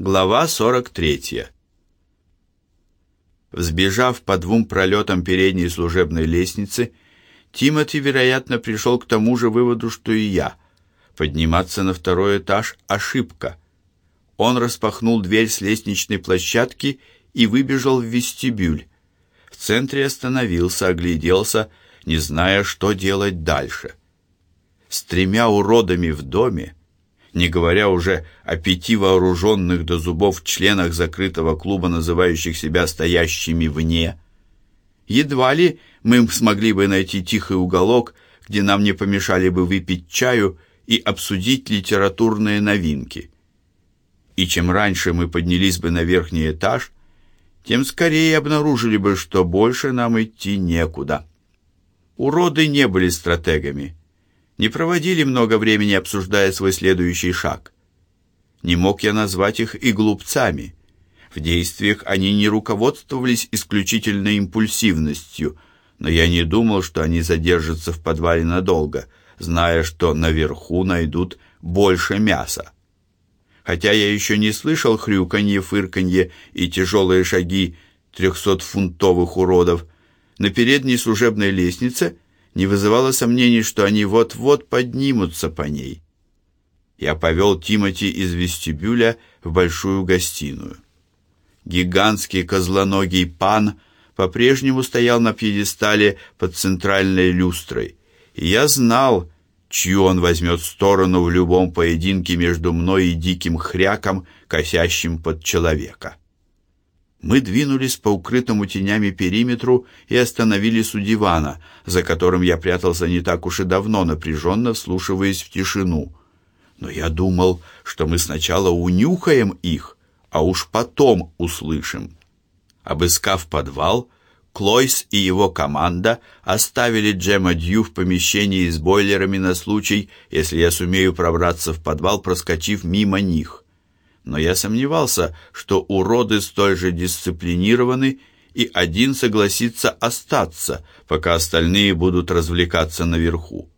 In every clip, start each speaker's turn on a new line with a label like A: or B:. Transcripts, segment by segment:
A: Глава 43. Взбежав по двум пролетам передней служебной лестницы, Тимоти, вероятно, пришел к тому же выводу, что и я. Подниматься на второй этаж – ошибка. Он распахнул дверь с лестничной площадки и выбежал в вестибюль. В центре остановился, огляделся, не зная, что делать дальше. С тремя уродами в доме – не говоря уже о пяти вооруженных до зубов членах закрытого клуба, называющих себя стоящими вне. Едва ли мы смогли бы найти тихий уголок, где нам не помешали бы выпить чаю и обсудить литературные новинки. И чем раньше мы поднялись бы на верхний этаж, тем скорее обнаружили бы, что больше нам идти некуда. Уроды не были стратегами не проводили много времени, обсуждая свой следующий шаг. Не мог я назвать их и глупцами. В действиях они не руководствовались исключительно импульсивностью, но я не думал, что они задержатся в подвале надолго, зная, что наверху найдут больше мяса. Хотя я еще не слышал хрюканье, фырканье и тяжелые шаги трехсотфунтовых уродов, на передней служебной лестнице не вызывало сомнений, что они вот-вот поднимутся по ней. Я повел Тимати из вестибюля в большую гостиную. Гигантский козлоногий пан по-прежнему стоял на пьедестале под центральной люстрой, и я знал, чью он возьмет сторону в любом поединке между мной и диким хряком, косящим под человека. Мы двинулись по укрытому тенями периметру и остановились у дивана, за которым я прятался не так уж и давно, напряженно вслушиваясь в тишину. Но я думал, что мы сначала унюхаем их, а уж потом услышим. Обыскав подвал, Клойс и его команда оставили Джема Дью в помещении с бойлерами на случай, если я сумею пробраться в подвал, проскочив мимо них но я сомневался, что уроды столь же дисциплинированы, и один согласится остаться, пока остальные будут развлекаться наверху.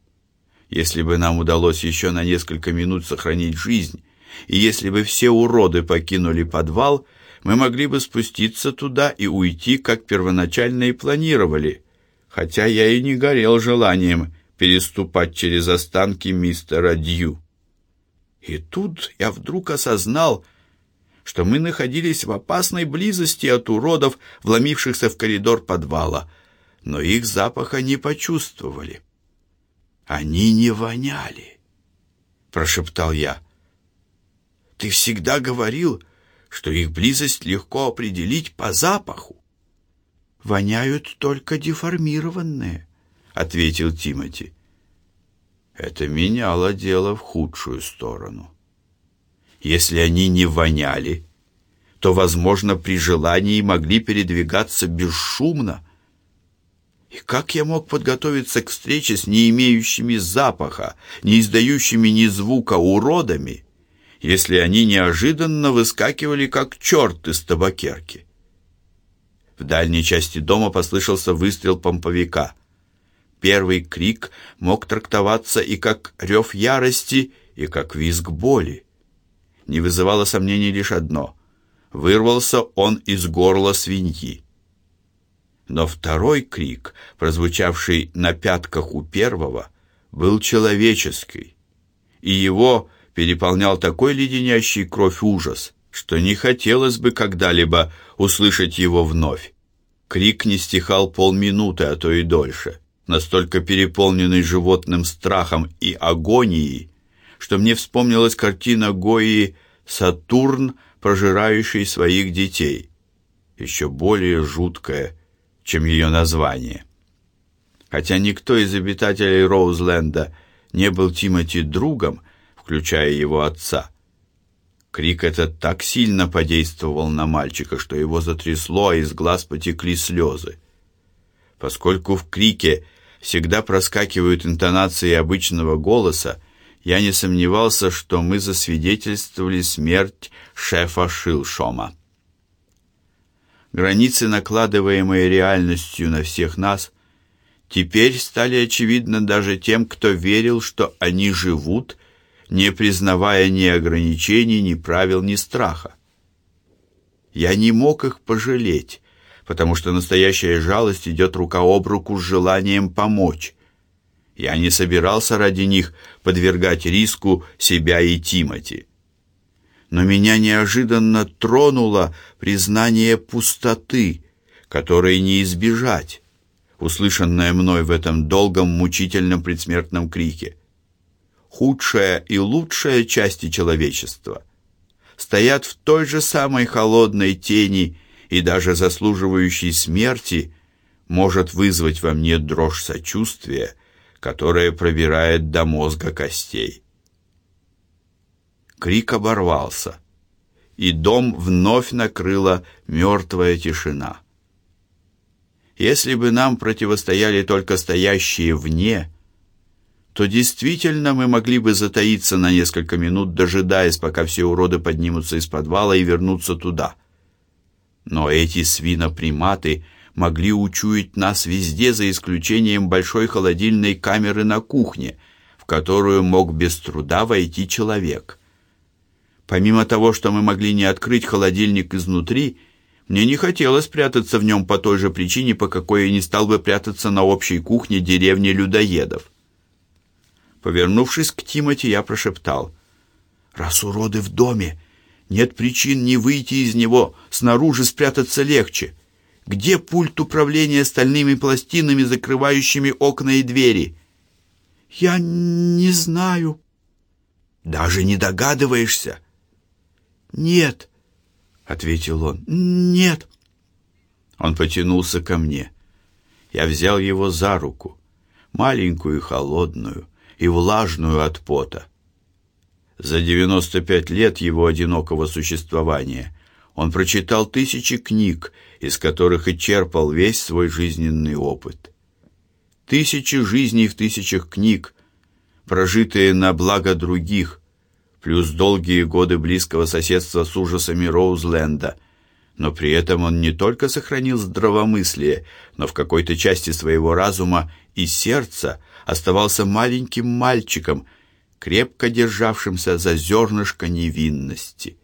A: Если бы нам удалось еще на несколько минут сохранить жизнь, и если бы все уроды покинули подвал, мы могли бы спуститься туда и уйти, как первоначально и планировали, хотя я и не горел желанием переступать через останки мистера Дью. И тут я вдруг осознал, что мы находились в опасной близости от уродов, вломившихся в коридор подвала, но их запаха не почувствовали. Они не воняли, прошептал я. Ты всегда говорил, что их близость легко определить по запаху. Воняют только деформированные, ответил Тимати. Это меняло дело в худшую сторону. Если они не воняли, то, возможно, при желании могли передвигаться бесшумно. И как я мог подготовиться к встрече с не имеющими запаха, не издающими ни звука уродами, если они неожиданно выскакивали как черт из табакерки? В дальней части дома послышался выстрел помповика — Первый крик мог трактоваться и как рев ярости, и как визг боли. Не вызывало сомнений лишь одно: вырвался он из горла свиньи. Но второй крик, прозвучавший на пятках у первого, был человеческий, и его переполнял такой леденящий кровь ужас, что не хотелось бы когда-либо услышать его вновь. Крик не стихал полминуты, а то и дольше настолько переполненный животным страхом и агонией, что мне вспомнилась картина Гои «Сатурн, пожирающий своих детей», еще более жуткая, чем ее название. Хотя никто из обитателей Роузленда не был Тимоти другом, включая его отца, крик этот так сильно подействовал на мальчика, что его затрясло, а из глаз потекли слезы. Поскольку в крике всегда проскакивают интонации обычного голоса, я не сомневался, что мы засвидетельствовали смерть шефа Шилшома. Границы, накладываемые реальностью на всех нас, теперь стали очевидны даже тем, кто верил, что они живут, не признавая ни ограничений, ни правил, ни страха. Я не мог их пожалеть, потому что настоящая жалость идет рука об руку с желанием помочь. Я не собирался ради них подвергать риску себя и Тимати. Но меня неожиданно тронуло признание пустоты, которой не избежать, услышанное мной в этом долгом мучительном предсмертном крике. Худшая и лучшая части человечества стоят в той же самой холодной тени и даже заслуживающей смерти может вызвать во мне дрожь сочувствия, которая пробирает до мозга костей. Крик оборвался, и дом вновь накрыла мертвая тишина. Если бы нам противостояли только стоящие вне, то действительно мы могли бы затаиться на несколько минут, дожидаясь, пока все уроды поднимутся из подвала и вернутся туда. Но эти свиноприматы могли учуять нас везде, за исключением большой холодильной камеры на кухне, в которую мог без труда войти человек. Помимо того, что мы могли не открыть холодильник изнутри, мне не хотелось прятаться в нем по той же причине, по какой я не стал бы прятаться на общей кухне деревни людоедов. Повернувшись к Тимати, я прошептал: "Раз уроды в доме, нет причин не выйти из него, снаружи спрятаться легче. Где пульт управления стальными пластинами, закрывающими окна и двери?" "Я не знаю." "Даже не догадываешься?" "Нет." ответил он. Нет. Он потянулся ко мне. Я взял его за руку, маленькую и холодную, и влажную от пота. За девяносто пять лет его одинокого существования он прочитал тысячи книг, из которых и черпал весь свой жизненный опыт. Тысячи жизней в тысячах книг, прожитые на благо других, плюс долгие годы близкого соседства с ужасами Роузленда. Но при этом он не только сохранил здравомыслие, но в какой-то части своего разума и сердца оставался маленьким мальчиком, крепко державшимся за зернышко невинности.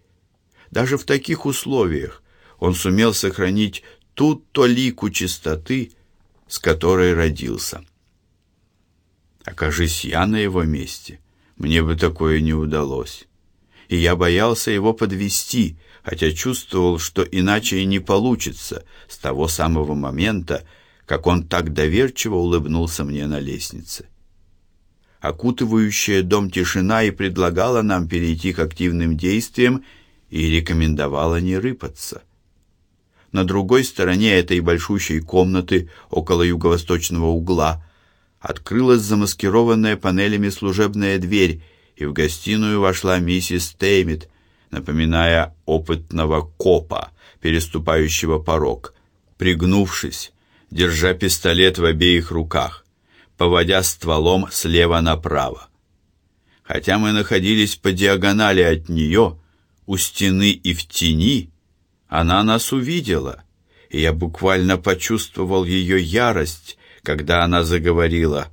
A: Даже в таких условиях он сумел сохранить ту толику чистоты, с которой родился. Окажись я на его месте, мне бы такое не удалось. И я боялся его подвести, хотя чувствовал, что иначе и не получится с того самого момента, как он так доверчиво улыбнулся мне на лестнице. Окутывающая дом тишина и предлагала нам перейти к активным действиям и рекомендовала не рыпаться. На другой стороне этой большущей комнаты, около юго-восточного угла, открылась замаскированная панелями служебная дверь, и в гостиную вошла миссис Теймит, напоминая опытного копа, переступающего порог, пригнувшись, держа пистолет в обеих руках, поводя стволом слева направо. Хотя мы находились по диагонали от нее, у стены и в тени, она нас увидела, и я буквально почувствовал ее ярость, когда она заговорила.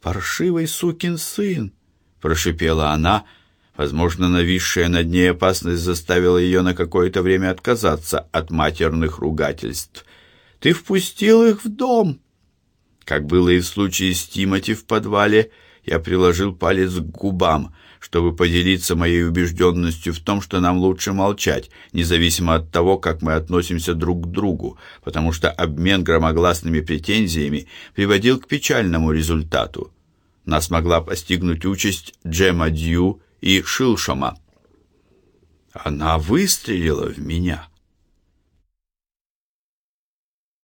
A: «Паршивый сукин сын!» — прошипела она. Возможно, нависшая над ней опасность заставила ее на какое-то время отказаться от матерных ругательств. «Ты впустил их в дом!» Как было и в случае с Тимати в подвале, я приложил палец к губам — чтобы поделиться моей убежденностью в том, что нам лучше молчать, независимо от того, как мы относимся друг к другу, потому что обмен громогласными претензиями приводил к печальному результату. Нас могла постигнуть участь Джема Дью и Шилшома. Она выстрелила в меня.